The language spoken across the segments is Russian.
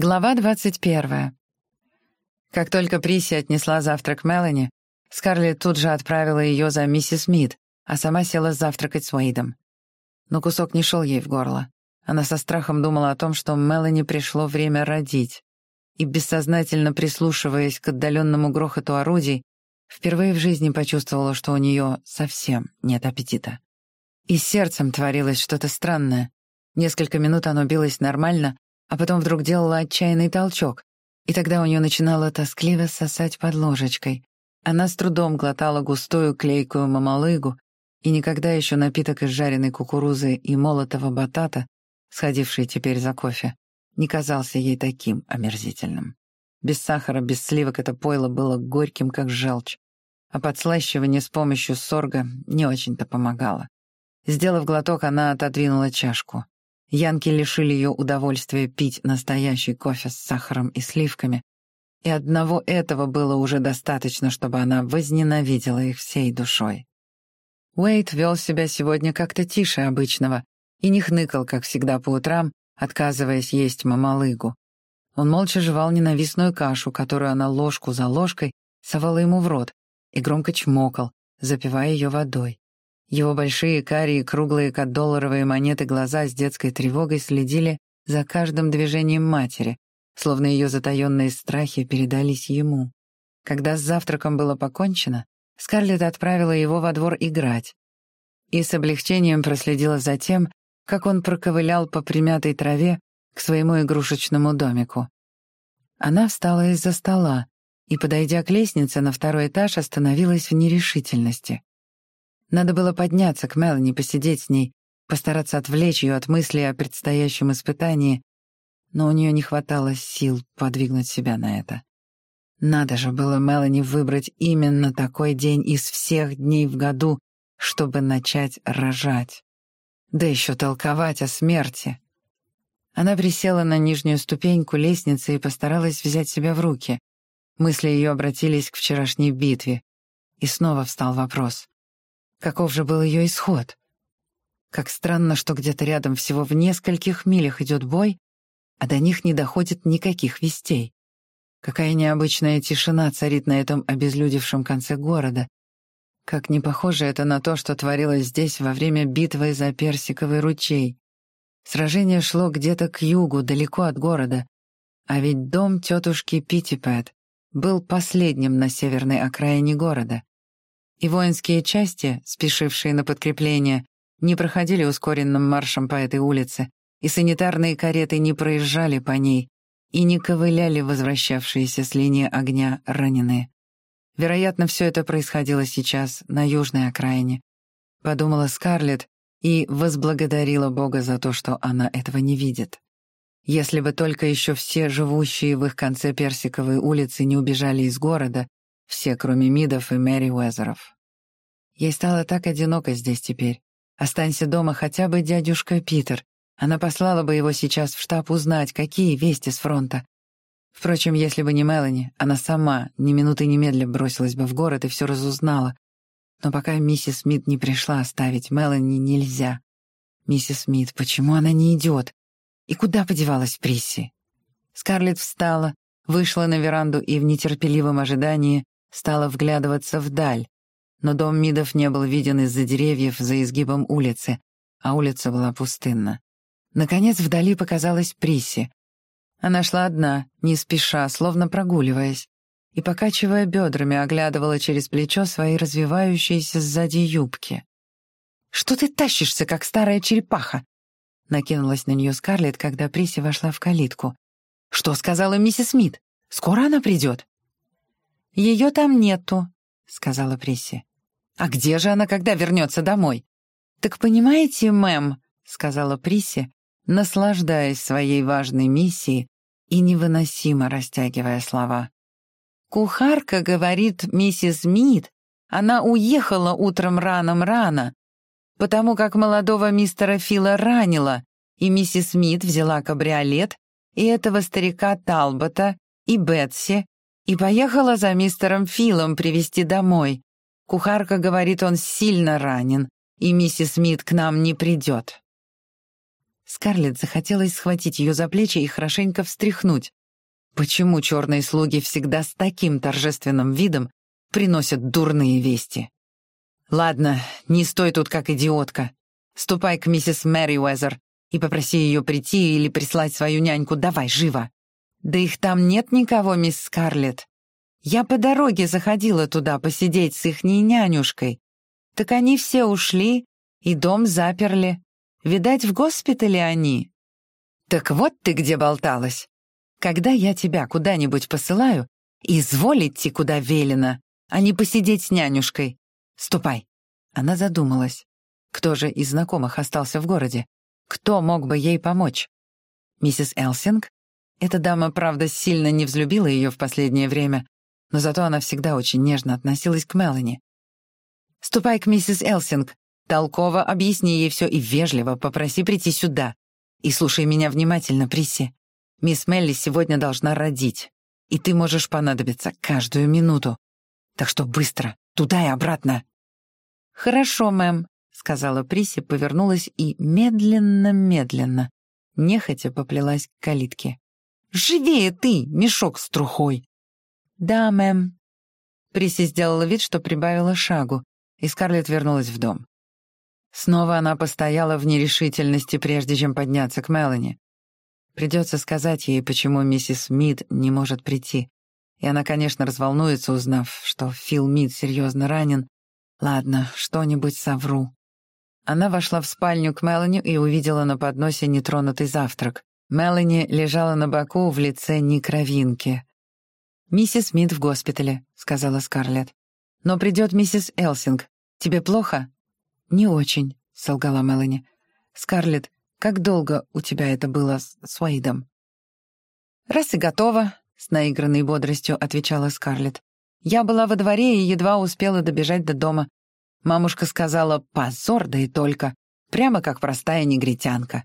Глава двадцать первая. Как только Приси отнесла завтрак Мелани, Скарлетт тут же отправила ее за миссис Мид, а сама села завтракать с Уэйдом. Но кусок не шел ей в горло. Она со страхом думала о том, что Мелани пришло время родить, и, бессознательно прислушиваясь к отдаленному грохоту орудий, впервые в жизни почувствовала, что у нее совсем нет аппетита. И сердцем творилось что-то странное. Несколько минут оно билось нормально, а потом вдруг делала отчаянный толчок, и тогда у нее начинало тоскливо сосать под ложечкой. Она с трудом глотала густую клейкую мамалыгу, и никогда еще напиток из жареной кукурузы и молотого батата, сходивший теперь за кофе, не казался ей таким омерзительным. Без сахара, без сливок это пойло было горьким, как желчь, а подслащивание с помощью сорга не очень-то помогало. Сделав глоток, она отодвинула чашку. Янки лишили ее удовольствия пить настоящий кофе с сахаром и сливками, и одного этого было уже достаточно, чтобы она возненавидела их всей душой. Уэйт вел себя сегодня как-то тише обычного и не хныкал, как всегда по утрам, отказываясь есть мамалыгу. Он молча жевал ненавистную кашу, которую она ложку за ложкой совала ему в рот, и громко чмокал, запивая ее водой. Его большие карие, круглые, как долларовые монеты, глаза с детской тревогой следили за каждым движением матери, словно ее затаенные страхи передались ему. Когда с завтраком было покончено, Скарлетт отправила его во двор играть и с облегчением проследила за тем, как он проковылял по примятой траве к своему игрушечному домику. Она встала из-за стола и, подойдя к лестнице на второй этаж, остановилась в нерешительности. Надо было подняться к Мелани, посидеть с ней, постараться отвлечь ее от мыслей о предстоящем испытании, но у нее не хватало сил подвигнуть себя на это. Надо же было Мелани выбрать именно такой день из всех дней в году, чтобы начать рожать. Да еще толковать о смерти. Она присела на нижнюю ступеньку лестницы и постаралась взять себя в руки. Мысли ее обратились к вчерашней битве. И снова встал вопрос. Каков же был ее исход? Как странно, что где-то рядом всего в нескольких милях идет бой, а до них не доходит никаких вестей. Какая необычная тишина царит на этом обезлюдевшем конце города. Как не похоже это на то, что творилось здесь во время битвы за Персиковый ручей. Сражение шло где-то к югу, далеко от города, а ведь дом тетушки Питтипэт был последним на северной окраине города и воинские части, спешившие на подкрепление, не проходили ускоренным маршем по этой улице, и санитарные кареты не проезжали по ней, и не ковыляли возвращавшиеся с линии огня раненые. Вероятно, все это происходило сейчас на южной окраине. Подумала Скарлетт и возблагодарила Бога за то, что она этого не видит. Если бы только еще все живущие в их конце Персиковой улицы не убежали из города, все, кроме Мидов и Мэри Уэзеров. Ей стало так одиноко здесь теперь. Останься дома хотя бы дядюшка Питер. Она послала бы его сейчас в штаб узнать, какие вести с фронта. Впрочем, если бы не Мелани, она сама ни минуты немедля бросилась бы в город и все разузнала. Но пока миссис Смит не пришла, оставить Мелани нельзя. Миссис Смит, почему она не идет? И куда подевалась Присси? Скарлетт встала, вышла на веранду и в нетерпеливом ожидании стала вглядываться вдаль, но дом Мидов не был виден из-за деревьев за изгибом улицы, а улица была пустынна. Наконец вдали показалась Приси. Она шла одна, не спеша, словно прогуливаясь, и, покачивая бедрами, оглядывала через плечо свои развивающиеся сзади юбки. «Что ты тащишься, как старая черепаха?» Накинулась на нее Скарлетт, когда Приси вошла в калитку. «Что сказала миссис Смит? Скоро она придет?» «Ее там нету», — сказала Присси. «А где же она, когда вернется домой?» «Так понимаете, мэм», — сказала Присси, наслаждаясь своей важной миссией и невыносимо растягивая слова. «Кухарка говорит миссис Мид, она уехала утром раном-рано, потому как молодого мистера Фила ранила, и миссис Мид взяла кабриолет и этого старика Талбота, и Бетси, и поехала за мистером Филом привезти домой. Кухарка говорит, он сильно ранен, и миссис Смит к нам не придет. Скарлетт захотелось схватить ее за плечи и хорошенько встряхнуть. Почему черные слуги всегда с таким торжественным видом приносят дурные вести? «Ладно, не стой тут как идиотка. Ступай к миссис Мэри Уэзер и попроси ее прийти или прислать свою няньку. Давай, живо!» «Да их там нет никого, мисс Скарлетт. Я по дороге заходила туда посидеть с ихней нянюшкой. Так они все ушли и дом заперли. Видать, в госпитале они». «Так вот ты где болталась. Когда я тебя куда-нибудь посылаю, изволь идти куда велено, а не посидеть с нянюшкой. Ступай». Она задумалась. Кто же из знакомых остался в городе? Кто мог бы ей помочь? Миссис Элсинг? Эта дама, правда, сильно не взлюбила ее в последнее время, но зато она всегда очень нежно относилась к Мелани. «Ступай к миссис Элсинг, толково объясни ей все и вежливо попроси прийти сюда. И слушай меня внимательно, Присси. Мисс Мелли сегодня должна родить, и ты можешь понадобиться каждую минуту. Так что быстро, туда и обратно». «Хорошо, мэм», — сказала Присси, повернулась и медленно-медленно, нехотя поплелась к калитке. «Живее ты, мешок с трухой!» «Да, мэм». Присси сделала вид, что прибавила шагу, и Скарлетт вернулась в дом. Снова она постояла в нерешительности, прежде чем подняться к Мелани. Придется сказать ей, почему миссис Мид не может прийти. И она, конечно, разволнуется, узнав, что Фил Мид серьезно ранен. Ладно, что-нибудь совру. Она вошла в спальню к Мелани и увидела на подносе нетронутый завтрак. Мелани лежала на боку в лице некровинки. «Миссис Мид в госпитале», — сказала Скарлетт. «Но придет миссис Элсинг. Тебе плохо?» «Не очень», — солгала Мелани. «Скарлетт, как долго у тебя это было с, с Уэйдом?» «Раз и готово», — с наигранной бодростью отвечала Скарлетт. «Я была во дворе и едва успела добежать до дома. Мамушка сказала «позор, да и только», прямо как простая негритянка.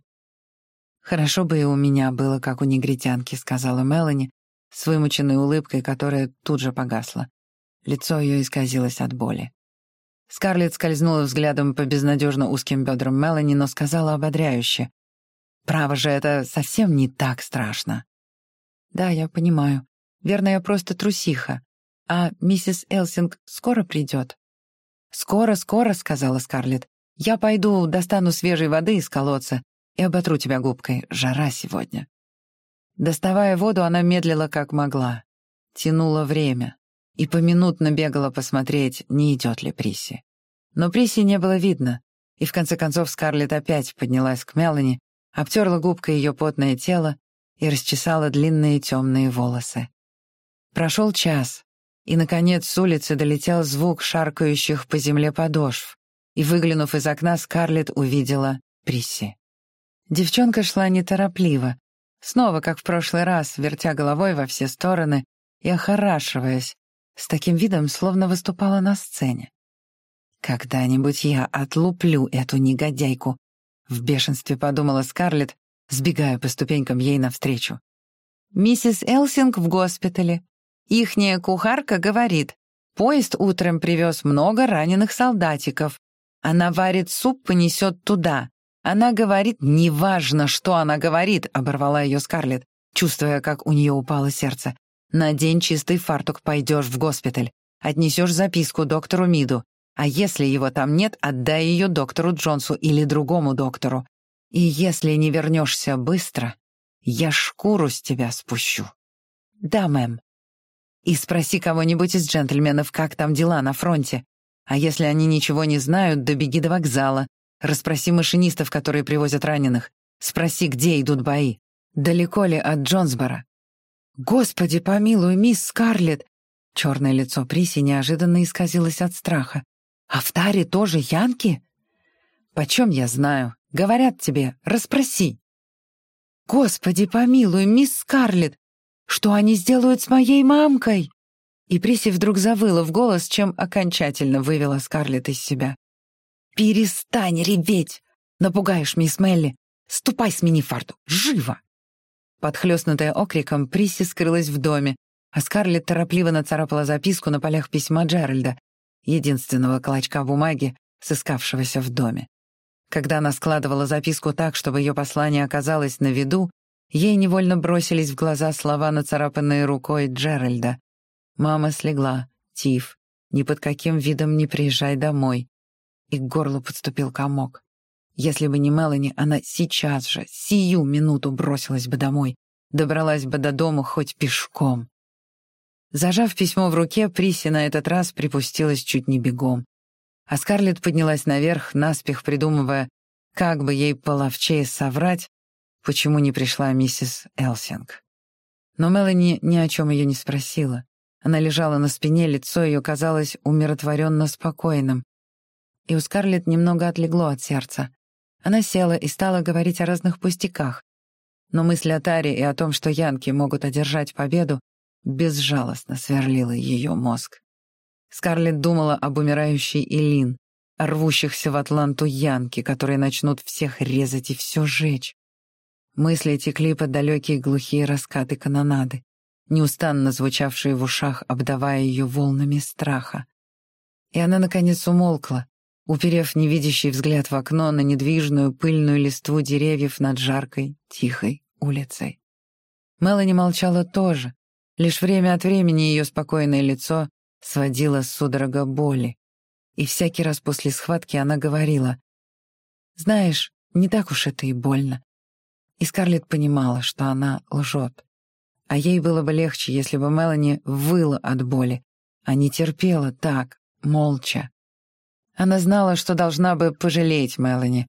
«Хорошо бы и у меня было, как у негритянки», — сказала Мелани, с вымученной улыбкой, которая тут же погасла. Лицо ее исказилось от боли. Скарлетт скользнула взглядом по безнадежно узким бедрам Мелани, но сказала ободряюще. «Право же, это совсем не так страшно». «Да, я понимаю. Верно, я просто трусиха. А миссис Элсинг скоро придет?» «Скоро, скоро», — сказала Скарлетт. «Я пойду достану свежей воды из колодца и оботру тебя губкой. Жара сегодня». Доставая воду, она медлила как могла, тянула время и поминутно бегала посмотреть, не идет ли Приси. Но Приси не было видно, и в конце концов Скарлетт опять поднялась к Мелани, обтерла губкой ее потное тело и расчесала длинные темные волосы. Прошел час, и, наконец, с улицы долетел звук шаркающих по земле подошв, и, выглянув из окна, Скарлетт увидела Присси. Девчонка шла неторопливо, Снова, как в прошлый раз, вертя головой во все стороны и охорашиваясь, с таким видом, словно выступала на сцене. «Когда-нибудь я отлуплю эту негодяйку», — в бешенстве подумала Скарлетт, сбегая по ступенькам ей навстречу. «Миссис Элсинг в госпитале. Ихняя кухарка говорит, поезд утром привез много раненых солдатиков. Она варит суп, понесет туда. Она говорит, неважно, что она говорит, оборвала ее Скарлетт, чувствуя, как у нее упало сердце. Надень чистый фартук, пойдешь в госпиталь. Отнесешь записку доктору Миду. А если его там нет, отдай ее доктору Джонсу или другому доктору. И если не вернешься быстро, я шкуру с тебя спущу. Да, мэм. И спроси кого-нибудь из джентльменов, как там дела на фронте. А если они ничего не знают, добеги до вокзала, Расспроси машинистов, которые привозят раненых. Спроси, где идут бои. Далеко ли от Джонсбора? Господи, помилуй, мисс Скарлетт! Черное лицо Приси неожиданно исказилось от страха. А в таре тоже янки? Почем я знаю? Говорят тебе, расспроси. Господи, помилуй, мисс Скарлетт! Что они сделают с моей мамкой? И Приси вдруг завыла в голос, чем окончательно вывела Скарлетт из себя. «Перестань реветь! Напугаешь мисс Мелли! Ступай, смени фарту! Живо!» Подхлёстнутая окриком, Присси скрылась в доме, а Скарлетт торопливо нацарапала записку на полях письма Джеральда, единственного клочка бумаги, сыскавшегося в доме. Когда она складывала записку так, чтобы ее послание оказалось на виду, ей невольно бросились в глаза слова, нацарапанные рукой Джеральда. «Мама слегла. Тиф. Ни под каким видом не приезжай домой». И к горлу подступил комок. Если бы не Мелани, она сейчас же, сию минуту бросилась бы домой, добралась бы до дома хоть пешком. Зажав письмо в руке, Приси на этот раз припустилась чуть не бегом. А Скарлетт поднялась наверх, наспех придумывая, как бы ей половчее соврать, почему не пришла миссис Элсинг. Но Мелани ни о чем ее не спросила. Она лежала на спине, лицо ее казалось умиротворенно спокойным. И у Скарлетт немного отлегло от сердца. Она села и стала говорить о разных пустяках. Но мысль о Таре и о том, что янки могут одержать победу, безжалостно сверлила ее мозг. Скарлетт думала об умирающей Элин, о рвущихся в Атланту янки, которые начнут всех резать и все жечь. Мысли текли под далекие глухие раскаты канонады, неустанно звучавшие в ушах, обдавая ее волнами страха. И она, наконец, умолкла, уперев невидящий взгляд в окно на недвижную пыльную листву деревьев над жаркой, тихой улицей. Мелани молчала тоже, лишь время от времени ее спокойное лицо сводила судорога боли. И всякий раз после схватки она говорила, «Знаешь, не так уж это и больно». И Скарлетт понимала, что она лжет. А ей было бы легче, если бы Мелани выла от боли, а не терпела так, молча. Она знала, что должна бы пожалеть Мелани,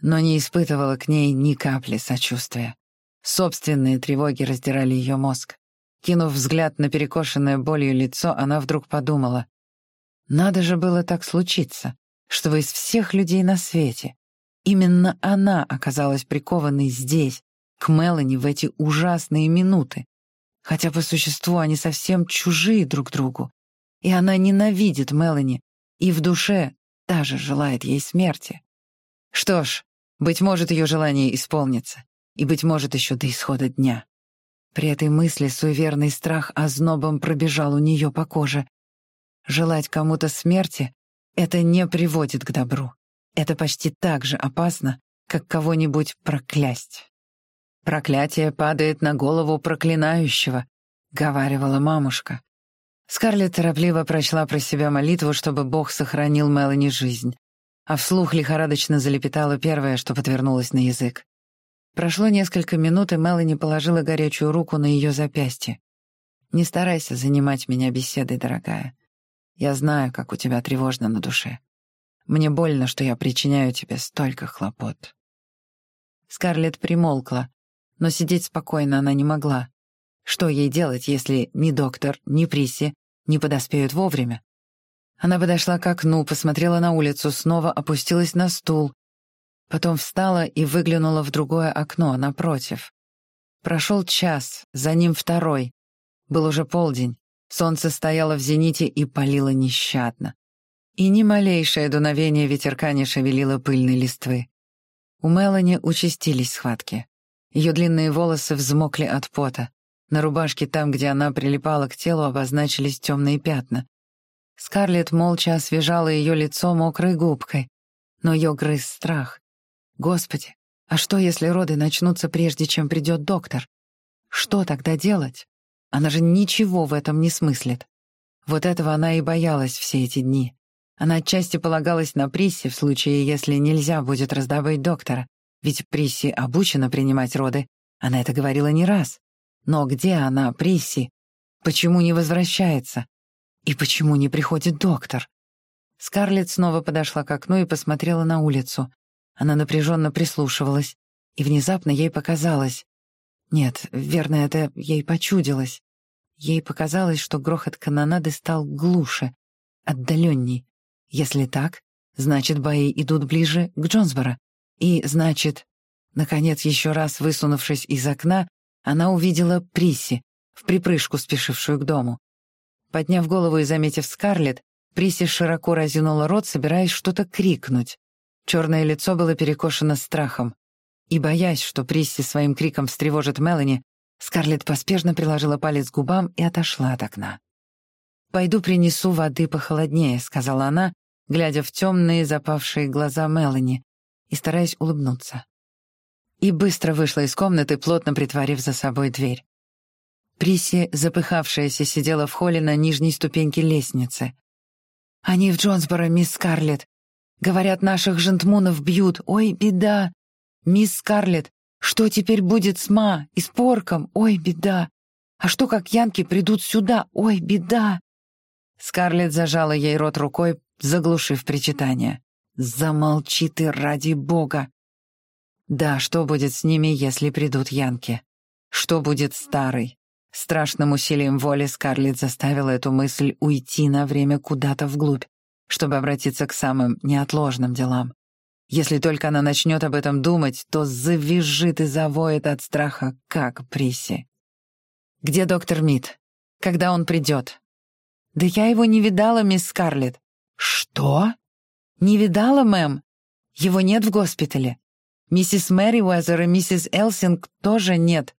но не испытывала к ней ни капли сочувствия. Собственные тревоги раздирали ее мозг. Кинув взгляд на перекошенное болью лицо, она вдруг подумала. Надо же было так случиться, чтобы из всех людей на свете именно она оказалась прикованной здесь, к Мелани в эти ужасные минуты. Хотя по существу они совсем чужие друг другу. И она ненавидит Мелани, и в душе даже желает ей смерти. Что ж, быть может, ее желание исполнится, и, быть может, еще до исхода дня. При этой мысли суеверный страх ознобом пробежал у нее по коже. Желать кому-то смерти — это не приводит к добру. Это почти так же опасно, как кого-нибудь проклясть. «Проклятие падает на голову проклинающего», — говаривала мамушка. Скарлетт торопливо прочла про себя молитву, чтобы Бог сохранил Мелани жизнь, а вслух лихорадочно залепетала первое, что подвернулось на язык. Прошло несколько минут, и Мелани положила горячую руку на ее запястье. «Не старайся занимать меня беседой, дорогая. Я знаю, как у тебя тревожно на душе. Мне больно, что я причиняю тебе столько хлопот». Скарлетт примолкла, но сидеть спокойно она не могла. Что ей делать, если ни доктор, ни Приси не подоспеют вовремя? Она подошла к окну, посмотрела на улицу, снова опустилась на стул, Потом встала и выглянула в другое окно, напротив. Прошел час, за ним второй. Был уже полдень. Солнце стояло в зените и палило нещадно. И ни малейшее дуновение ветерка не шевелило пыльной листвы. У Мелани участились схватки. Ее длинные волосы взмокли от пота. На рубашке, там, где она прилипала к телу, обозначились темные пятна. Скарлетт молча освежала ее лицо мокрой губкой, но ее грыз страх. Господи, а что, если роды начнутся прежде, чем придет доктор? Что тогда делать? Она же ничего в этом не смыслит. Вот этого она и боялась все эти дни. Она отчасти полагалась на Присси в случае, если нельзя будет раздобыть доктора, ведь Присси обучена принимать роды, она это говорила не раз. Но где она, Присси? Почему не возвращается? И почему не приходит доктор? Скарлетт снова подошла к окну и посмотрела на улицу. Она напряженно прислушивалась, и внезапно ей показалось... Нет, верно, это ей почудилось. Ей показалось, что грохот канонады стал глуше, отдаленней. Если так, значит, бои идут ближе к Джонсборо. И, значит... Наконец, еще раз высунувшись из окна, она увидела Приси, в припрыжку спешившую к дому. Подняв голову и заметив Скарлетт, Приси широко разинула рот, собираясь что-то крикнуть. Черное лицо было перекошено страхом. И, боясь, что Присси своим криком встревожит Мелани, Скарлетт поспешно приложила палец к губам и отошла от окна. «Пойду принесу воды похолоднее», — сказала она, глядя в темные запавшие глаза Мелани. и стараясь улыбнуться. И быстро вышла из комнаты, плотно притворив за собой дверь. Приси, запыхавшаяся, сидела в холле на нижней ступеньке лестницы. «Они в Джонсборо, мисс Скарлетт. Говорят, наших жентмунов бьют. Ой, беда! Мисс Скарлетт, что теперь будет с Ма и с Порком? Ой, беда! А что, как янки придут сюда? Ой, беда!» Скарлетт зажала ей рот рукой, заглушив причитание. «Замолчи ты, ради бога!» «Да, что будет с ними, если придут янки? Что будет старый?» Страшным усилием воли Скарлетт заставила эту мысль уйти на время куда-то вглубь, чтобы обратиться к самым неотложным делам. Если только она начнет об этом думать, то завизжит и завоет от страха, как Приси. «Где доктор Мид? Когда он придет?» «Да я его не видала, мисс Скарлетт». «Что?» «Не видала, мэм. Его нет в госпитале. Миссис Мэри Уэзер и миссис Элсинг тоже нет.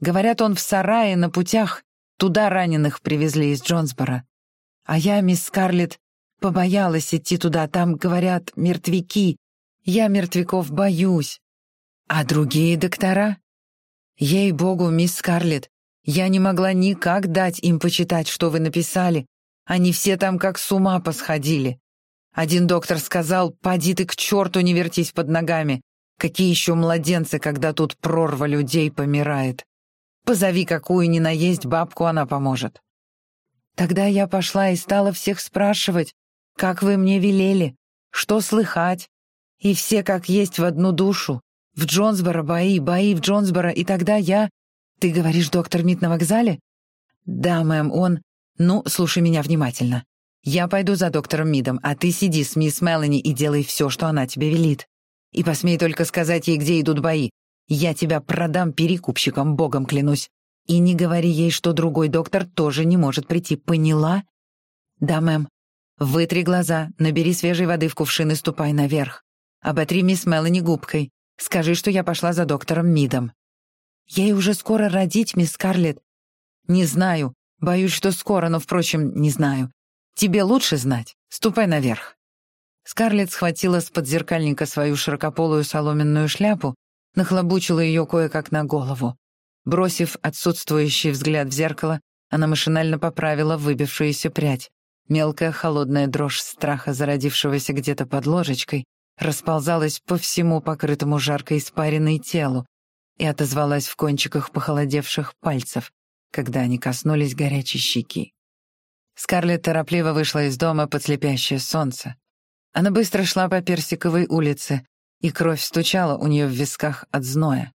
Говорят, он в сарае на путях. Туда раненых привезли из Джонсбора. А я, мисс Скарлетт, побоялась идти туда. Там, говорят, мертвяки. Я мертвяков боюсь. А другие доктора? Ей-богу, мисс Скарлетт, я не могла никак дать им почитать, что вы написали. Они все там как с ума посходили. Один доктор сказал, «Поди ты к черту, не вертись под ногами. Какие еще младенцы, когда тут прорва людей помирает? Позови какую ни наесть бабку, она поможет». Тогда я пошла и стала всех спрашивать, как вы мне велели, что слыхать, и все как есть в одну душу. В Джонсборо бои, бои в Джонсборо, и тогда я... Ты говоришь, доктор Мит на вокзале? Да, мэм, он... Ну, слушай меня внимательно. Я пойду за доктором Мидом, а ты сиди с мисс Мелани и делай все, что она тебе велит. И посмей только сказать ей, где идут бои. Я тебя продам перекупщикам, богом клянусь. И не говори ей, что другой доктор тоже не может прийти, поняла? Да, мэм. Вытри глаза, набери свежей воды в кувшин и ступай наверх. Оботри мисс Мелани губкой. Скажи, что я пошла за доктором Мидом. Ей уже скоро родить, мисс Скарлетт. Не знаю. Боюсь, что скоро, но, впрочем, не знаю. Тебе лучше знать. Ступай наверх. Скарлетт схватила с подзеркальника свою широкополую соломенную шляпу, нахлобучила ее кое-как на голову. Бросив отсутствующий взгляд в зеркало, она машинально поправила выбившуюся прядь. Мелкая холодная дрожь страха, зародившегося где-то под ложечкой, расползалась по всему покрытому жаркой испаренной телу и отозвалась в кончиках похолодевших пальцев, когда они коснулись горячей щеки. Скарлетт торопливо вышла из дома под слепящее солнце. Она быстро шла по Персиковой улице, и кровь стучала у нее в висках от зноя.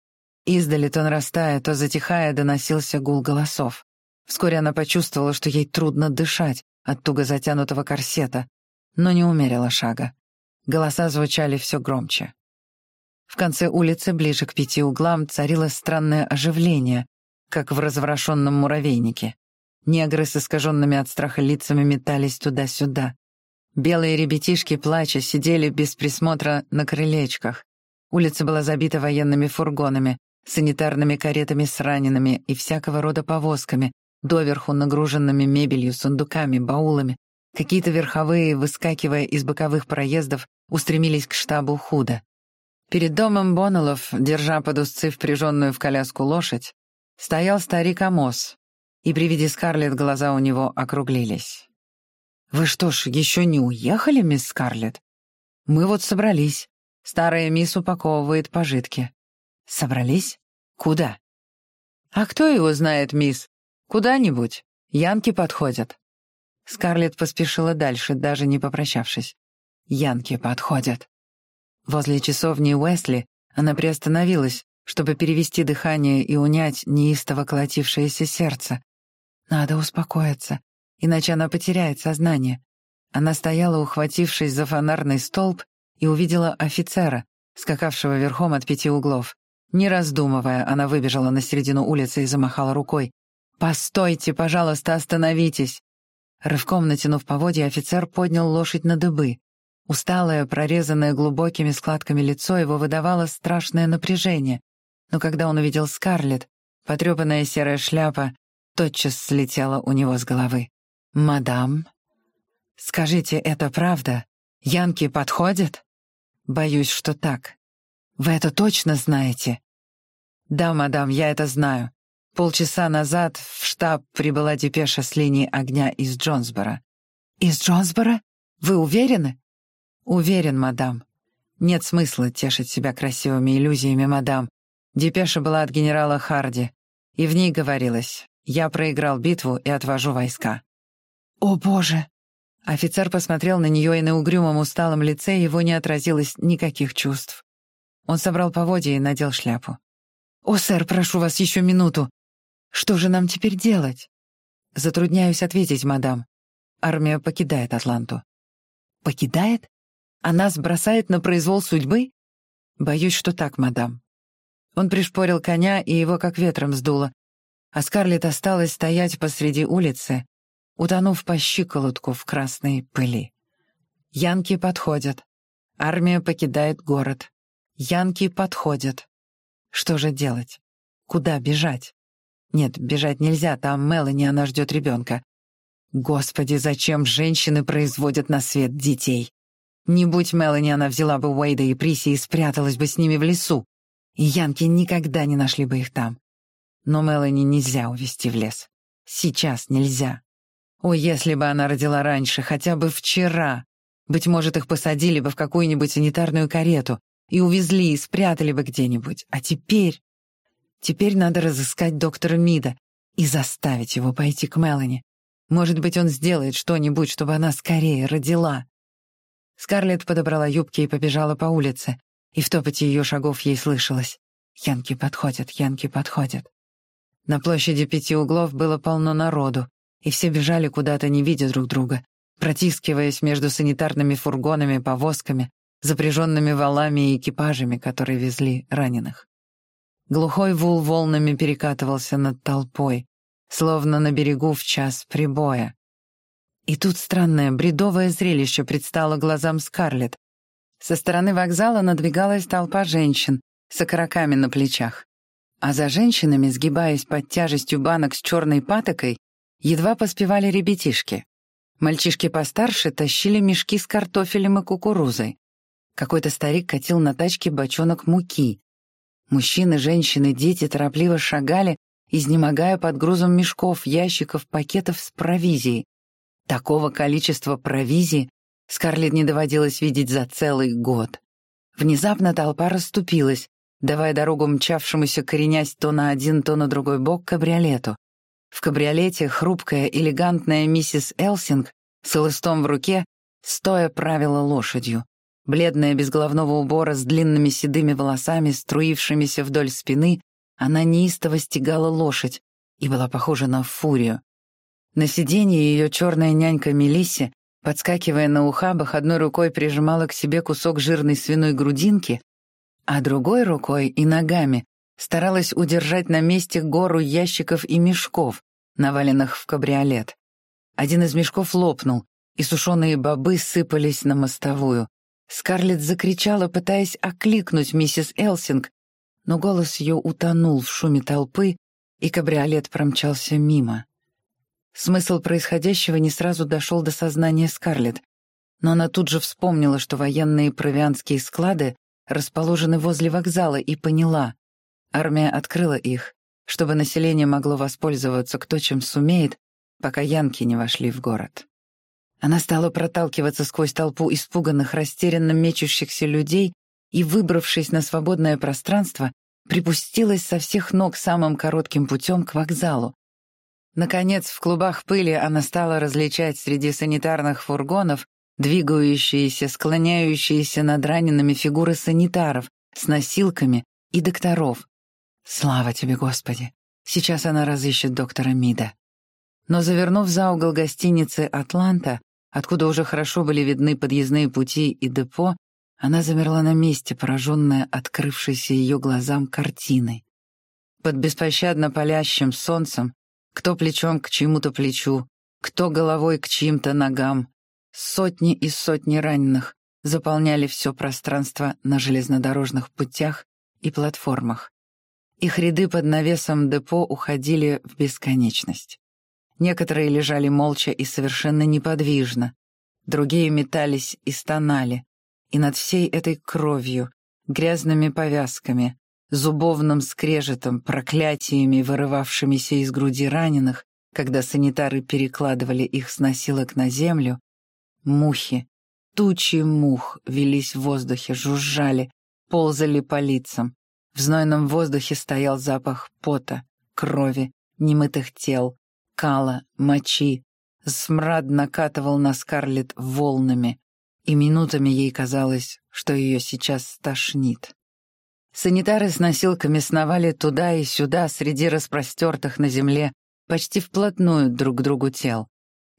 Издали, то нарастая, то затихая, доносился гул голосов. Вскоре она почувствовала, что ей трудно дышать от туго затянутого корсета, но не умерила шага. Голоса звучали все громче. В конце улицы, ближе к пяти углам, царило странное оживление, как в разворошенном муравейнике. Негры с искаженными от страха лицами метались туда-сюда. Белые ребятишки, плача, сидели без присмотра на крылечках. Улица была забита военными фургонами, санитарными каретами с ранеными и всякого рода повозками, доверху нагруженными мебелью, сундуками, баулами, Какие-то верховые, выскакивая из боковых проездов, устремились к штабу худо. Перед домом Боннеллов, держа под узцы впряженную в коляску лошадь, стоял старик Амос, и при виде Скарлетт глаза у него округлились. «Вы что ж, еще не уехали, мисс Скарлетт? Мы вот собрались. Старая мисс упаковывает пожитки». «Собрались? Куда?» «А кто его знает, мисс? Куда-нибудь. Янки подходят». Скарлетт поспешила дальше, даже не попрощавшись. Янки подходят. Возле часовни Уэсли она приостановилась, чтобы перевести дыхание и унять неистово колотившееся сердце. Надо успокоиться, иначе она потеряет сознание. Она стояла, ухватившись за фонарный столб, и увидела офицера, скакавшего верхом от пяти углов. Не раздумывая, она выбежала на середину улицы и замахала рукой. «Постойте, пожалуйста, остановитесь!» Рывком натянув поводья, офицер поднял лошадь на дыбы. Усталое, прорезанное глубокими складками лицо его выдавало страшное напряжение. Но когда он увидел Скарлетт, потрепанная серая шляпа тотчас слетела у него с головы. «Мадам, скажите, это правда? Янки подходят?» «Боюсь, что так. Вы это точно знаете?» «Да, мадам, я это знаю. Полчаса назад в штаб прибыла депеша с линии огня из Джонсбора». «Из Джонсбора? Вы уверены?» «Уверен, мадам. Нет смысла тешить себя красивыми иллюзиями, мадам. Депеша была от генерала Харди, и в ней говорилось «Я проиграл битву и отвожу войска». «О, Боже!» Офицер посмотрел на нее, и на угрюмом усталом лице его не отразилось никаких чувств. Он собрал поводья и надел шляпу. «О, сэр, прошу вас еще минуту. Что же нам теперь делать?» «Затрудняюсь ответить, мадам. Армия покидает Атланту». «Покидает? А нас бросает на произвол судьбы?» «Боюсь, что так, мадам». Он пришпорил коня, и его как ветром сдуло. А Скарлетт осталась стоять посреди улицы, утонув по щиколотку в красной пыли. Янки подходят. Армия покидает город. Янки подходят. Что же делать? Куда бежать? Нет, бежать нельзя, там Мелани, она ждет ребенка. Господи, зачем женщины производят на свет детей? Не будь Мелани, она взяла бы Уэйда и Приси и спряталась бы с ними в лесу. И Янки никогда не нашли бы их там. Но Мелани нельзя увезти в лес. Сейчас нельзя. О, если бы она родила раньше, хотя бы вчера. Быть может, их посадили бы в какую-нибудь санитарную карету и увезли, и спрятали бы где-нибудь. А теперь... Теперь надо разыскать доктора Мида и заставить его пойти к Мелани. Может быть, он сделает что-нибудь, чтобы она скорее родила. Скарлетт подобрала юбки и побежала по улице, и в топоте ее шагов ей слышалось. Янки подходят, янки подходят. На площади пяти углов было полно народу, и все бежали куда-то, не видя друг друга, протискиваясь между санитарными фургонами, повозками, запряженными валами и экипажами, которые везли раненых. Глухой вул волнами перекатывался над толпой, словно на берегу в час прибоя. И тут странное, бредовое зрелище предстало глазам Скарлетт. Со стороны вокзала надвигалась толпа женщин с окороками на плечах. А за женщинами, сгибаясь под тяжестью банок с черной патокой, Едва поспевали ребятишки. Мальчишки постарше тащили мешки с картофелем и кукурузой. Какой-то старик катил на тачке бочонок муки. Мужчины, женщины, дети торопливо шагали, изнемогая под грузом мешков, ящиков, пакетов с провизией. Такого количества провизии Скарлетт не доводилось видеть за целый год. Внезапно толпа расступилась, давая дорогу мчавшемуся коренясь то на один, то на другой бок кабриолету. В кабриолете хрупкая, элегантная миссис Элсинг с лыстом в руке стоя правила лошадью. Бледная, без головного убора, с длинными седыми волосами, струившимися вдоль спины, она неистово стегала лошадь и была похожа на фурию. На сиденье ее черная нянька Мелисси, подскакивая на ухабах, одной рукой прижимала к себе кусок жирной свиной грудинки, а другой рукой и ногами старалась удержать на месте гору ящиков и мешков, наваленных в кабриолет. Один из мешков лопнул, и сушеные бобы сыпались на мостовую. Скарлетт закричала, пытаясь окликнуть миссис Элсинг, но голос ее утонул в шуме толпы, и кабриолет промчался мимо. Смысл происходящего не сразу дошел до сознания Скарлетт, но она тут же вспомнила, что военные провианские склады расположены возле вокзала, и поняла. Армия открыла их, чтобы население могло воспользоваться кто чем сумеет, пока янки не вошли в город. Она стала проталкиваться сквозь толпу испуганных, растерянно мечущихся людей и, выбравшись на свободное пространство, припустилась со всех ног самым коротким путем к вокзалу. Наконец, в клубах пыли она стала различать среди санитарных фургонов двигающиеся, склоняющиеся над ранеными фигуры санитаров с носилками и докторов, Слава тебе, Господи! Сейчас она разыщет доктора Мида. Но завернув за угол гостиницы «Атланта», откуда уже хорошо были видны подъездные пути и депо, она замерла на месте, пораженная открывшейся ее глазам картиной. Под беспощадно палящим солнцем, кто плечом к чьему-то плечу, кто головой к чьим-то ногам, сотни и сотни раненых заполняли все пространство на железнодорожных путях и платформах. Их ряды под навесом депо уходили в бесконечность. Некоторые лежали молча и совершенно неподвижно, другие метались и стонали, И над всей этой кровью, грязными повязками, зубовным скрежетом, проклятиями, вырывавшимися из груди раненых, когда санитары перекладывали их с носилок на землю, мухи, тучи мух велись в воздухе, жужжали, ползали по лицам. В знойном воздухе стоял запах пота, крови, немытых тел, кала, мочи. Смрад накатывал на Скарлетт волнами, и минутами ей казалось, что ее сейчас стошнит. Санитары с носилками сновали туда и сюда среди распростертых на земле почти вплотную друг к другу тел,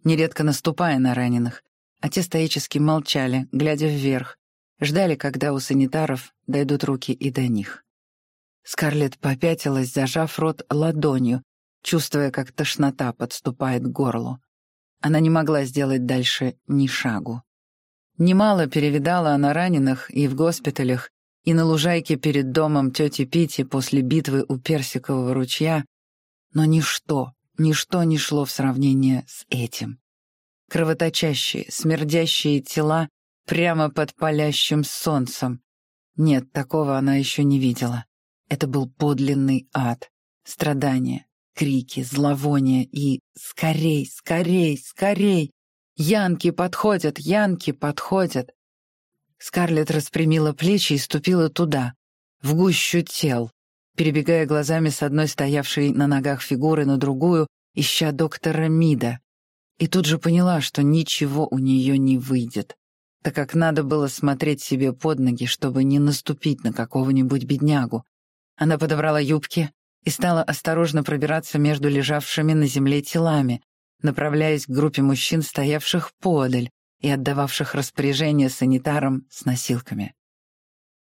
нередко наступая на раненых, а те стоически молчали, глядя вверх, ждали, когда у санитаров дойдут руки и до них. Скарлетт попятилась, зажав рот ладонью, чувствуя, как тошнота подступает к горлу. Она не могла сделать дальше ни шагу. Немало перевидала она раненых и в госпиталях, и на лужайке перед домом тети Пити после битвы у Персикового ручья, но ничто, ничто не шло в сравнение с этим. Кровоточащие, смердящие тела прямо под палящим солнцем. Нет, такого она еще не видела. Это был подлинный ад. Страдания, крики, зловония и «Скорей, скорей, скорей!» «Янки подходят, янки подходят!» Скарлетт распрямила плечи и ступила туда, в гущу тел, перебегая глазами с одной стоявшей на ногах фигуры на другую, ища доктора Мида. И тут же поняла, что ничего у нее не выйдет, так как надо было смотреть себе под ноги, чтобы не наступить на какого-нибудь беднягу. Она подобрала юбки и стала осторожно пробираться между лежавшими на земле телами, направляясь к группе мужчин, стоявших подаль и отдававших распоряжение санитарам с носилками.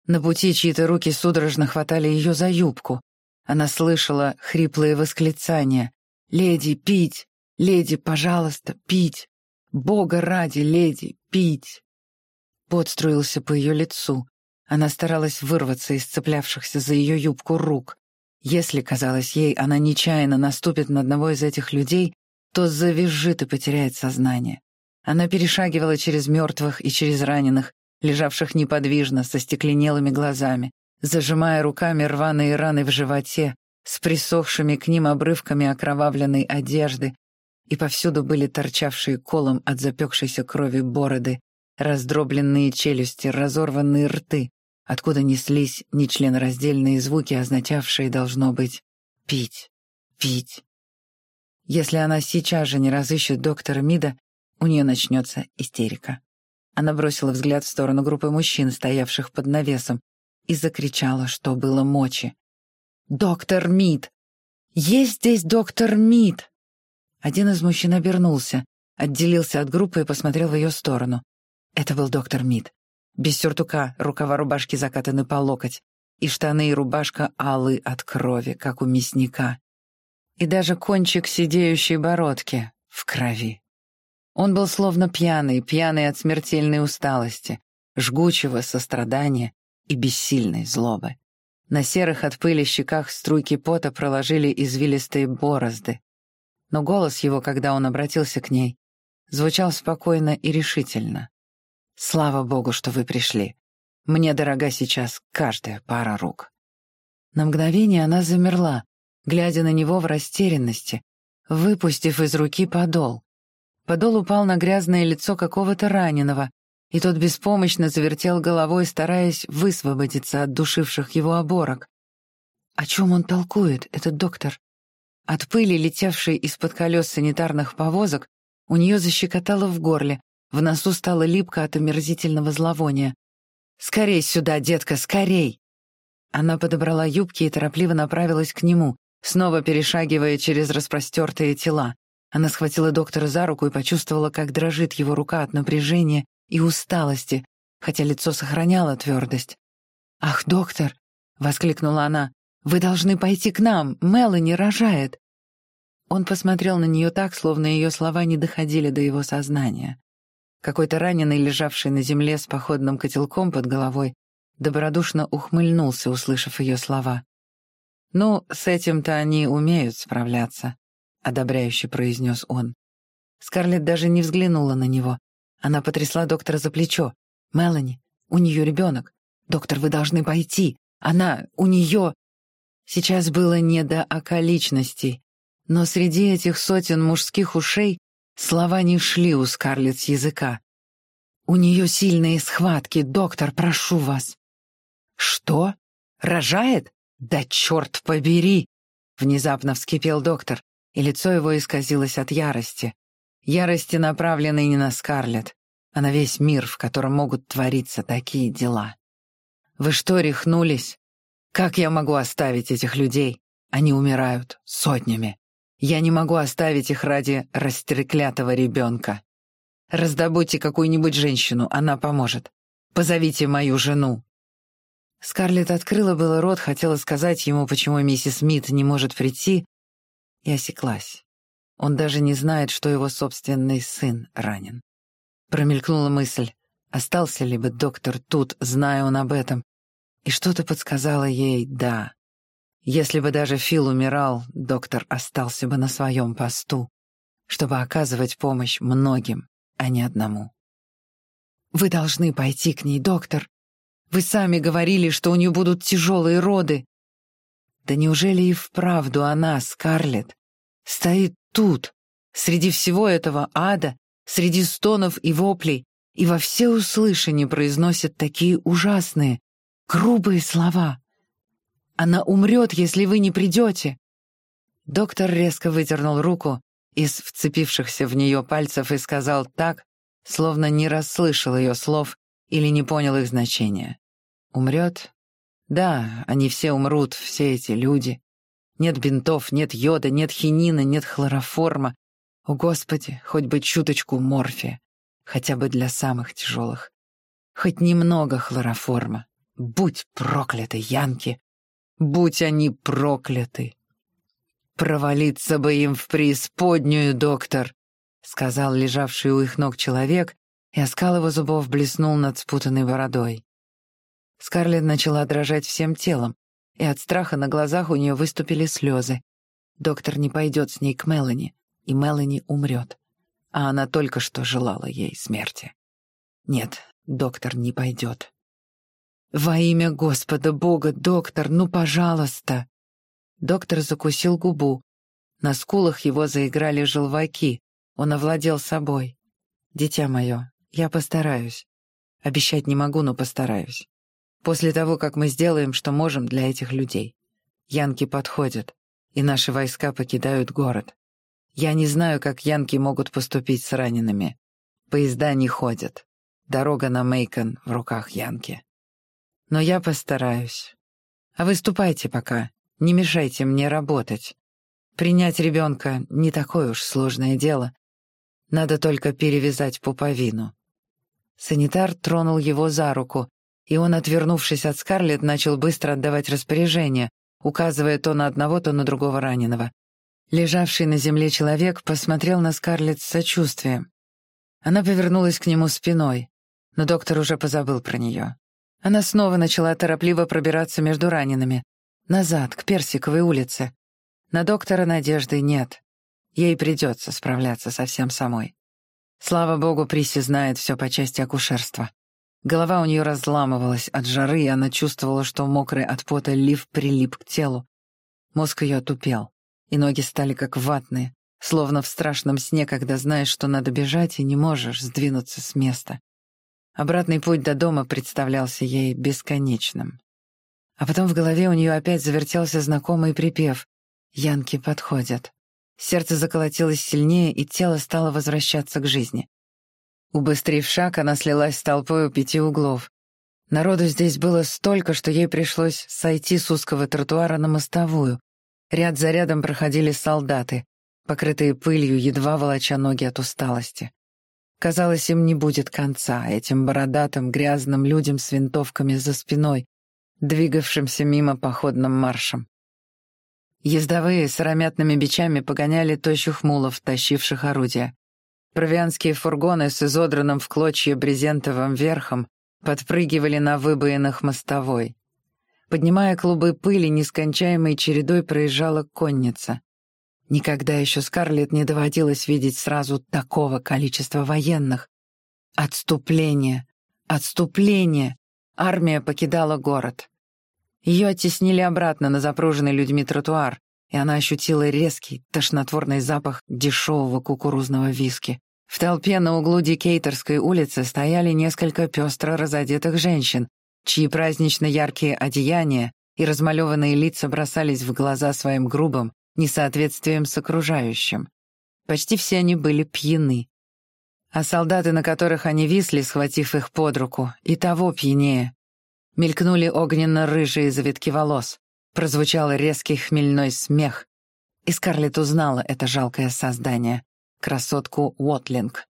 На пути чьи-то руки судорожно хватали ее за юбку. Она слышала хриплые восклицания. «Леди, пить! Леди, пожалуйста, пить! Бога ради, леди, пить!» Пот струился по ее лицу. Она старалась вырваться из цеплявшихся за ее юбку рук. Если, казалось ей, она нечаянно наступит на одного из этих людей, то завизжит и потеряет сознание. Она перешагивала через мертвых и через раненых, лежавших неподвижно, со стекленелыми глазами, зажимая руками рваные раны в животе, с присохшими к ним обрывками окровавленной одежды, и повсюду были торчавшие колом от запекшейся крови бороды, раздробленные челюсти, разорванные рты, откуда неслись нечленораздельные звуки, означавшие, должно быть, «пить, пить, если она сейчас же не разыщет доктора Мида, у нее начнется истерика. Она бросила взгляд в сторону группы мужчин, стоявших под навесом, и закричала, что было мочи. «Доктор Мид! Есть здесь доктор Мид!» Один из мужчин обернулся, отделился от группы и посмотрел в ее сторону. Это был доктор Мид. Без сюртука, рукава рубашки закатаны по локоть, и штаны и рубашка алые от крови, как у мясника и даже кончик сидеющей бородки в крови. Он был словно пьяный, пьяный от смертельной усталости, жгучего сострадания и бессильной злобы. На серых от пыли щеках струйки пота проложили извилистые борозды. Но голос его, когда он обратился к ней, звучал спокойно и решительно. «Слава Богу, что вы пришли. Мне дорога сейчас каждая пара рук». На мгновение она замерла, глядя на него в растерянности, выпустив из руки подол. Подол упал на грязное лицо какого-то раненого, и тот беспомощно завертел головой, стараясь высвободиться от душивших его оборок. О чем он толкует, этот доктор? От пыли, летевшей из-под колес санитарных повозок, у нее защекотало в горле, в носу стало липко от омерзительного зловония. «Скорей сюда, детка, скорей!» Она подобрала юбки и торопливо направилась к нему, снова перешагивая через распростертые тела. Она схватила доктора за руку и почувствовала, как дрожит его рука от напряжения и усталости, хотя лицо сохраняло твердость. «Ах, доктор!» — воскликнула она. «Вы должны пойти к нам, Мелани рожает!» Он посмотрел на нее так, словно ее слова не доходили до его сознания. Какой-то раненый, лежавший на земле с походным котелком под головой, добродушно ухмыльнулся, услышав ее слова. «Ну, с этим-то они умеют справляться», — одобряюще произнес он. Скарлетт даже не взглянула на него. Она потрясла доктора за плечо. «Мелани, У нее ребенок. Доктор, вы должны пойти. Она, у нее... Сейчас было не до околичностей, но среди этих сотен мужских ушей слова не шли у Скарлетт с языка. «У нее сильные схватки, доктор, прошу вас». «Что? Рожает? Да черт побери!» Внезапно вскипел доктор, и лицо его исказилось от ярости. Ярости, направленной не на Скарлетт, а на весь мир, в котором могут твориться такие дела. «Вы что, рехнулись? Как я могу оставить этих людей? Они умирают сотнями. Я не могу оставить их ради растреклятого ребенка. Раздобудьте какую-нибудь женщину, она поможет. Позовите мою жену». Скарлетт открыла было рот, хотела сказать ему, почему миссис Смит не может прийти, и осеклась. Он даже не знает, что его собственный сын ранен. Промелькнула мысль, остался ли бы доктор тут, зная он об этом, и что-то подсказало ей «да». Если бы даже Фил умирал, доктор остался бы на своем посту, чтобы оказывать помощь многим, а не одному. «Вы должны пойти к ней, доктор. Вы сами говорили, что у нее будут тяжелые роды». Да неужели и вправду она, Скарлетт, стоит тут, среди всего этого ада, среди стонов и воплей, и во всеуслышание произносит такие ужасные, грубые слова? Она умрет, если вы не придете». Доктор резко выдернул руку из вцепившихся в нее пальцев и сказал так, словно не расслышал ее слов или не понял их значения. «Умрет? Да, они все умрут, все эти люди. Нет бинтов, нет йода, нет хинина, нет хлороформа. О, Господи, хоть бы чуточку морфия, хотя бы для самых тяжелых. Хоть немного хлороформа. Будь прокляты, Янки, Будь они прокляты. «Провалиться бы им в преисподнюю, доктор», — сказал лежавший у их ног человек, и оскал его зубов блеснул над спутанной бородой. Скарлетт начала дрожать всем телом, и от страха на глазах у нее выступили слезы. Доктор не пойдет с ней к Мелани, и Мелани умрет. А она только что желала ей смерти. Нет, доктор не пойдет. «Во имя Господа Бога, доктор, ну, пожалуйста!» Доктор закусил губу. На скулах его заиграли желваки. Он овладел собой. «Дитя мое, я постараюсь. Обещать не могу, но постараюсь. После того, как мы сделаем, что можем для этих людей. Янки подходят, и наши войска покидают город. Я не знаю, как янки могут поступить с ранеными. Поезда не ходят. Дорога на Мейкон в руках янки. Но я постараюсь. А выступайте пока, не мешайте мне работать. Принять ребенка не такое уж сложное дело. Надо только перевязать пуповину. Санитар тронул его за руку, и он, отвернувшись от Скарлетт, начал быстро отдавать распоряжения, указывая то на одного, то на другого раненого. Лежавший на земле человек посмотрел на Скарлетт с сочувствием. Она повернулась к нему спиной, но доктор уже позабыл про нее. Она снова начала торопливо пробираться между ранеными. Назад, к Персиковой улице. На доктора надежды нет. Ей придется справляться совсем самой. Слава богу, Приси знает все по части акушерства. Голова у нее разламывалась от жары, и она чувствовала, что мокрый от пота лиф прилип к телу. Мозг ее отупел, и ноги стали как ватные, словно в страшном сне, когда знаешь, что надо бежать, и не можешь сдвинуться с места. Обратный путь до дома представлялся ей бесконечным. А потом в голове у нее опять завертелся знакомый припев «Янки подходят». Сердце заколотилось сильнее, и тело стало возвращаться к жизни. Убыстрив шаг, она слилась с толпой у пяти углов. Народу здесь было столько, что ей пришлось сойти с узкого тротуара на мостовую. Ряд за рядом проходили солдаты, покрытые пылью, едва волоча ноги от усталости. Казалось, им не будет конца, этим бородатым, грязным людям с винтовками за спиной, двигавшимся мимо походным маршем. Ездовые с аромятными бичами погоняли тощих мулов, тащивших орудия. Провианские фургоны с изодранным в клочья брезентовым верхом подпрыгивали на выбоинах мостовой. Поднимая клубы пыли, нескончаемой чередой проезжала конница. Никогда еще Скарлетт не доводилось видеть сразу такого количества военных. Отступление! Отступление! Армия покидала город. Ее оттеснили обратно на запруженный людьми тротуар, и она ощутила резкий, тошнотворный запах дешевого кукурузного виски. В толпе на углу Дикейтерской улицы стояли несколько пестро разодетых женщин, чьи празднично яркие одеяния и размалеванные лица бросались в глаза своим грубым несоответствием с окружающим. Почти все они были пьяны. А солдаты, на которых они висли, схватив их под руку, и того пьянее. Мелькнули огненно-рыжие завитки волос. Прозвучал резкий хмельной смех. И Скарлетт узнала это жалкое создание, красотку Уотлинг,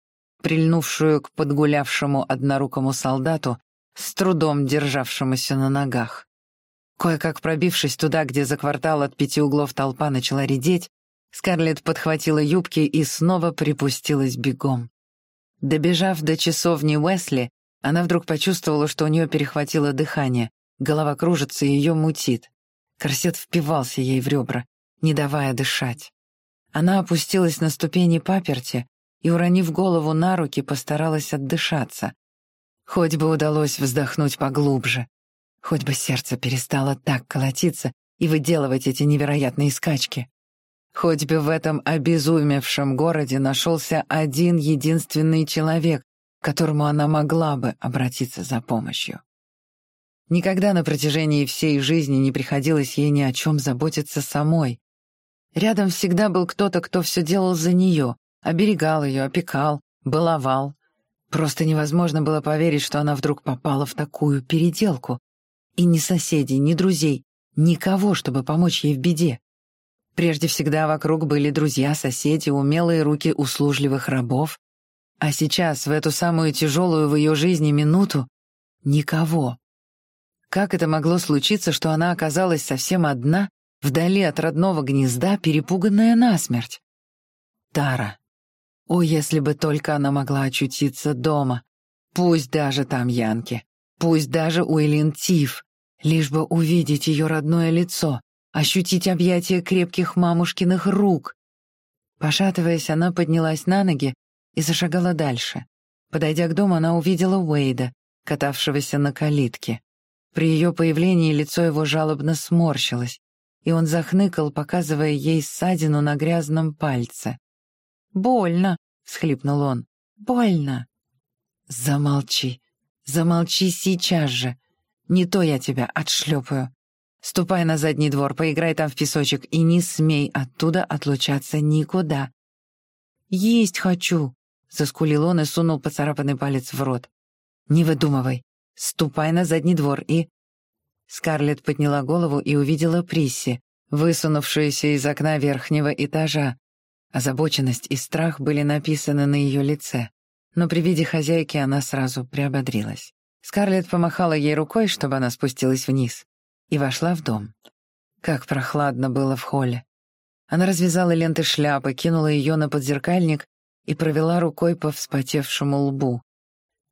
прильнувшую к подгулявшему однорукому солдату, с трудом державшемуся на ногах. Кое-как пробившись туда, где за квартал от пяти углов толпа начала редеть, Скарлетт подхватила юбки и снова припустилась бегом. Добежав до часовни Уэсли, она вдруг почувствовала, что у нее перехватило дыхание, голова кружится и ее мутит. Корсет впивался ей в ребра, не давая дышать. Она опустилась на ступени паперти и, уронив голову на руки, постаралась отдышаться. Хоть бы удалось вздохнуть поглубже. Хоть бы сердце перестало так колотиться и выделывать эти невероятные скачки. Хоть бы в этом обезумевшем городе нашелся один единственный человек, к которому она могла бы обратиться за помощью. Никогда на протяжении всей жизни не приходилось ей ни о чем заботиться самой. Рядом всегда был кто-то, кто все делал за нее, оберегал ее, опекал, баловал. Просто невозможно было поверить, что она вдруг попала в такую переделку, и ни соседей, ни друзей, никого, чтобы помочь ей в беде. Прежде всегда вокруг были друзья, соседи, умелые руки услужливых рабов. А сейчас, в эту самую тяжелую в ее жизни минуту, никого. Как это могло случиться, что она оказалась совсем одна, вдали от родного гнезда, перепуганная насмерть? Тара. О, если бы только она могла очутиться дома. Пусть даже там Янки. Пусть даже Уэйлин Тиф лишь бы увидеть ее родное лицо, ощутить объятия крепких мамушкиных рук. Пошатываясь, она поднялась на ноги и зашагала дальше. Подойдя к дому, она увидела Уэйда, катавшегося на калитке. При ее появлении лицо его жалобно сморщилось, и он захныкал, показывая ей ссадину на грязном пальце. «Больно!» — всхлипнул он. «Больно!» «Замолчи! Замолчи сейчас же!» Не то я тебя отшлепаю. Ступай на задний двор, поиграй там в песочек и не смей оттуда отлучаться никуда. Есть хочу, заскулил он и сунул поцарапанный палец в рот. Не выдумывай. Ступай на задний двор и... Скарлетт подняла голову и увидела Присси, высунувшуюся из окна верхнего этажа. Озабоченность и страх были написаны на ее лице, но при виде хозяйки она сразу приободрилась. Скарлетт помахала ей рукой, чтобы она спустилась вниз, и вошла в дом. Как прохладно было в холле. Она развязала ленты шляпы, кинула ее на подзеркальник и провела рукой по вспотевшему лбу.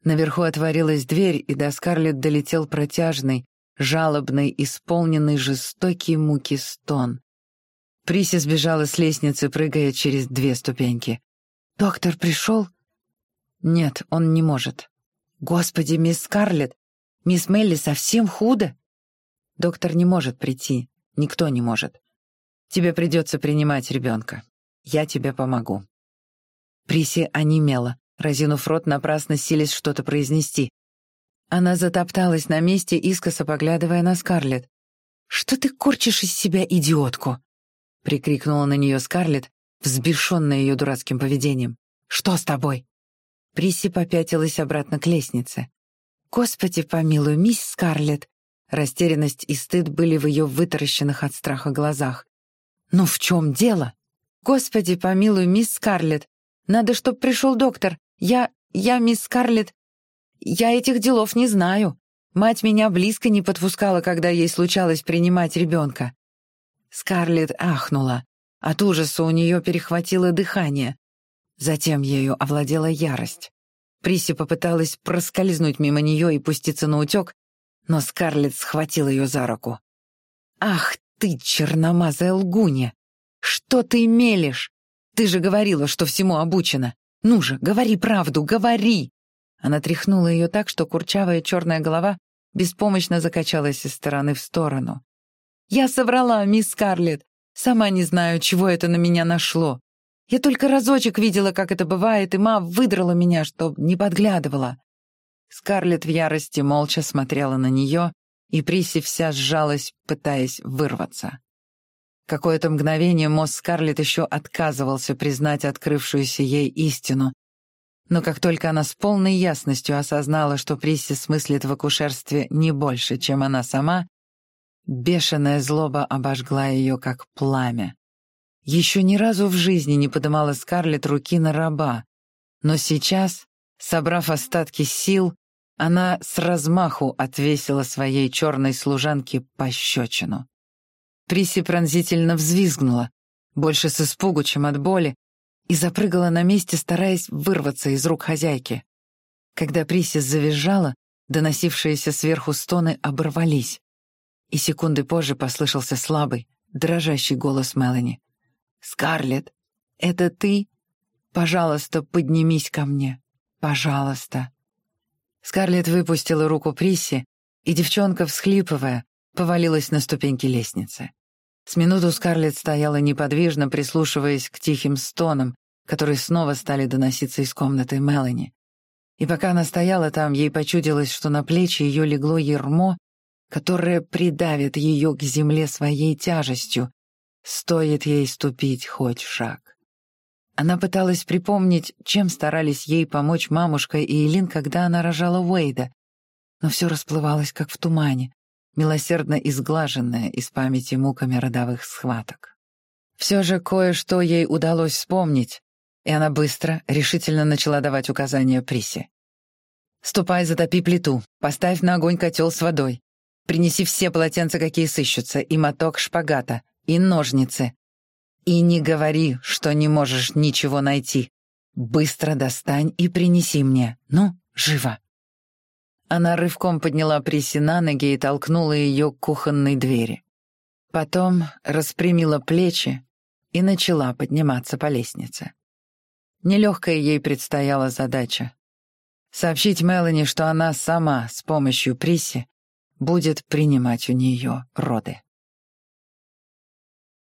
Наверху отворилась дверь, и до Скарлетт долетел протяжный, жалобный, исполненный жестокий муки стон. Приси сбежала с лестницы, прыгая через две ступеньки. «Доктор пришел?» «Нет, он не может». «Господи, мисс Скарлетт, мисс Мелли совсем худо?» «Доктор не может прийти, никто не может. Тебе придется принимать ребенка. Я тебе помогу». Приси онемела, разинув рот, напрасно силясь что-то произнести. Она затопталась на месте, искоса поглядывая на Скарлетт. «Что ты корчишь из себя идиотку?» — прикрикнула на нее Скарлетт, взбешенная ее дурацким поведением. «Что с тобой?» Приси попятилась обратно к лестнице. «Господи помилуй, мисс Скарлетт!» Растерянность и стыд были в ее вытаращенных от страха глазах. «Ну в чем дело?» «Господи помилуй, мисс Скарлетт! Надо, чтоб пришел доктор. Я... я, мисс Скарлетт... Я этих делов не знаю. Мать меня близко не подпускала, когда ей случалось принимать ребенка». Скарлетт ахнула. От ужаса у нее перехватило дыхание. Затем ею овладела ярость. Приси попыталась проскользнуть мимо нее и пуститься на утек, но Скарлетт схватил ее за руку. «Ах ты, черномазая лгунья! Что ты мелешь? Ты же говорила, что всему обучена. Ну же, говори правду, говори!» Она тряхнула ее так, что курчавая черная голова беспомощно закачалась из стороны в сторону. «Я соврала, мисс Скарлетт. Сама не знаю, чего это на меня нашло. Я только разочек видела, как это бывает, и ма выдрала меня, чтоб не подглядывала». Скарлетт в ярости молча смотрела на нее, и Приси вся сжалась, пытаясь вырваться. Какое-то мгновение мозг Скарлетт еще отказывался признать открывшуюся ей истину. Но как только она с полной ясностью осознала, что Присси смыслит в акушерстве не больше, чем она сама, бешеная злоба обожгла ее как пламя. Еще ни разу в жизни не подымала Скарлетт руки на раба, но сейчас, собрав остатки сил, она с размаху отвесила своей черной служанке пощечину. Приси пронзительно взвизгнула, больше с испугу, чем от боли, и запрыгала на месте, стараясь вырваться из рук хозяйки. Когда Приси завизжала, доносившиеся сверху стоны оборвались, и секунды позже послышался слабый, дрожащий голос Мелани. «Скарлетт, это ты? Пожалуйста, поднимись ко мне. Пожалуйста». Скарлетт выпустила руку Приси, и девчонка, всхлипывая, повалилась на ступеньки лестницы. С минуту Скарлетт стояла неподвижно, прислушиваясь к тихим стонам, которые снова стали доноситься из комнаты Мелани. И пока она стояла там, ей почудилось, что на плечи ее легло ермо, которое придавит ее к земле своей тяжестью, стоит ей ступить хоть шаг. Она пыталась припомнить, чем старались ей помочь мамушка и Элин, когда она рожала Уэйда, но все расплывалось, как в тумане, милосердно изглаженная из памяти муками родовых схваток. Все же кое-что ей удалось вспомнить, и она быстро, решительно начала давать указания Присе. «Ступай, затопи плиту, поставь на огонь котел с водой, принеси все полотенца, какие сыщутся, и моток шпагата, и ножницы. И не говори, что не можешь ничего найти. Быстро достань и принеси мне. Ну, живо!» Она рывком подняла Приси на ноги и толкнула ее к кухонной двери. Потом распрямила плечи и начала подниматься по лестнице. Нелегкая ей предстояла задача — сообщить Мелани, что она сама с помощью Приси будет принимать у нее роды.